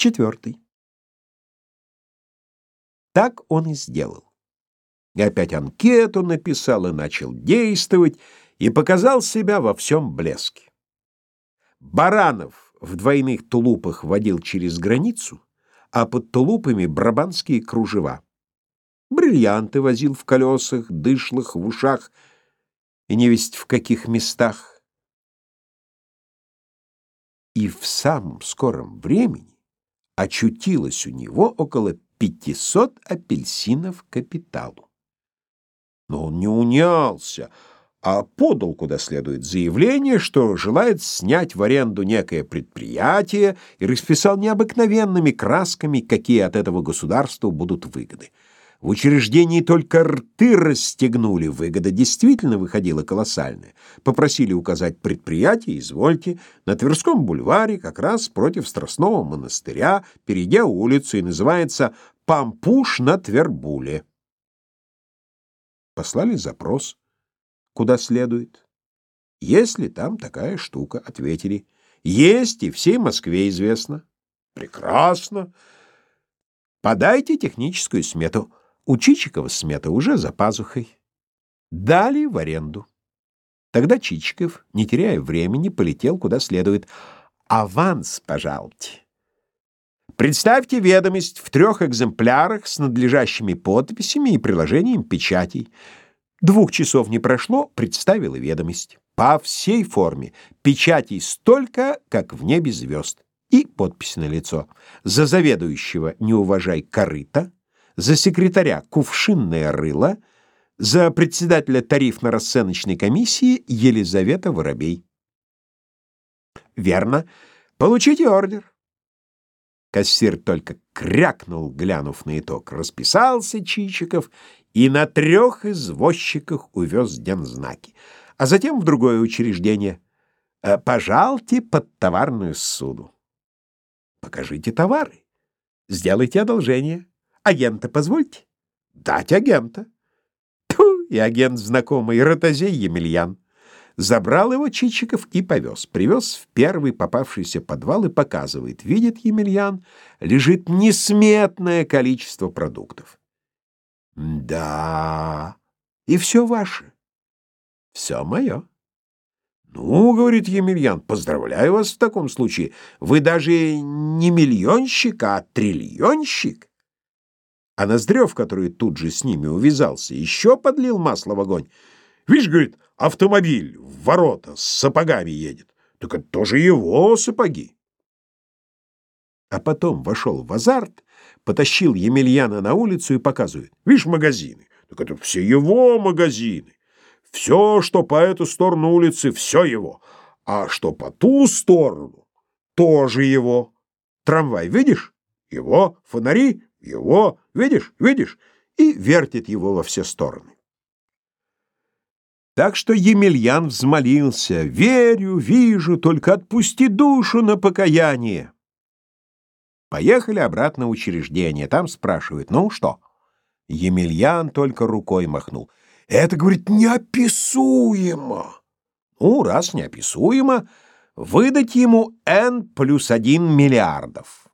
Четвертый. Так он и сделал. И опять анкету написал и начал действовать, и показал себя во всем блеске. Баранов в двойных тулупах водил через границу, а под тулупами брабанские кружева. Бриллианты возил в колесах, дышлах, в ушах и невесть в каких местах. И в самом скором времени очутилось у него около 500 апельсинов капиталу. Но он не унялся, а подал куда следует заявление, что желает снять в аренду некое предприятие и расписал необыкновенными красками, какие от этого государству будут выгоды. В учреждении только рты расстегнули, выгода действительно выходила колоссальная. Попросили указать предприятие, извольте, на Тверском бульваре, как раз против Страстного монастыря, перейдя улицу, и называется «Пампуш на Твербуле». Послали запрос, куда следует. Есть ли там такая штука, ответили. Есть, и всей Москве известно. Прекрасно. Подайте техническую смету. У Чичикова смета уже за пазухой. Дали в аренду. Тогда Чичиков, не теряя времени, полетел куда следует. Аванс, пожалуйте. Представьте ведомость в трех экземплярах с надлежащими подписями и приложением печатей. Двух часов не прошло, представила ведомость. По всей форме. Печатей столько, как в небе звезд. И подпись на лицо. За заведующего не уважай корыта, за секретаря кувшинное рыло, за председателя тарифно-расценочной комиссии Елизавета Воробей. Верно. Получите ордер. Кассир только крякнул, глянув на итог. Расписался Чичиков и на трех извозчиках увез дензнаки. А затем в другое учреждение. «Э, «Пожалуйте под товарную суду». «Покажите товары. Сделайте одолжение. Агента позвольте». «Дать агента». Тьфу, и агент знакомый, Ротозей Емельян. Забрал его Чичиков и повез. Привез в первый попавшийся подвал и показывает. Видит Емельян, лежит несметное количество продуктов. Да, и все ваше. Все мое. Ну, говорит Емельян, поздравляю вас в таком случае. Вы даже не миллионщик, а триллионщик. А Ноздрев, который тут же с ними увязался, еще подлил масло в огонь. Видишь, говорит, автомобиль в ворота с сапогами едет. Так это тоже его сапоги. А потом вошел в азарт, потащил Емельяна на улицу и показывает. Видишь, магазины. Так это все его магазины. Все, что по эту сторону улицы, все его. А что по ту сторону, тоже его. Трамвай, видишь? Его. Фонари? Его. Видишь? Видишь? И вертит его во все стороны. Так что Емельян взмолился, «Верю, вижу, только отпусти душу на покаяние». Поехали обратно в учреждение. Там спрашивают, ну что? Емельян только рукой махнул. Это, говорит, неописуемо. Ну, раз неописуемо, выдать ему N плюс один миллиардов.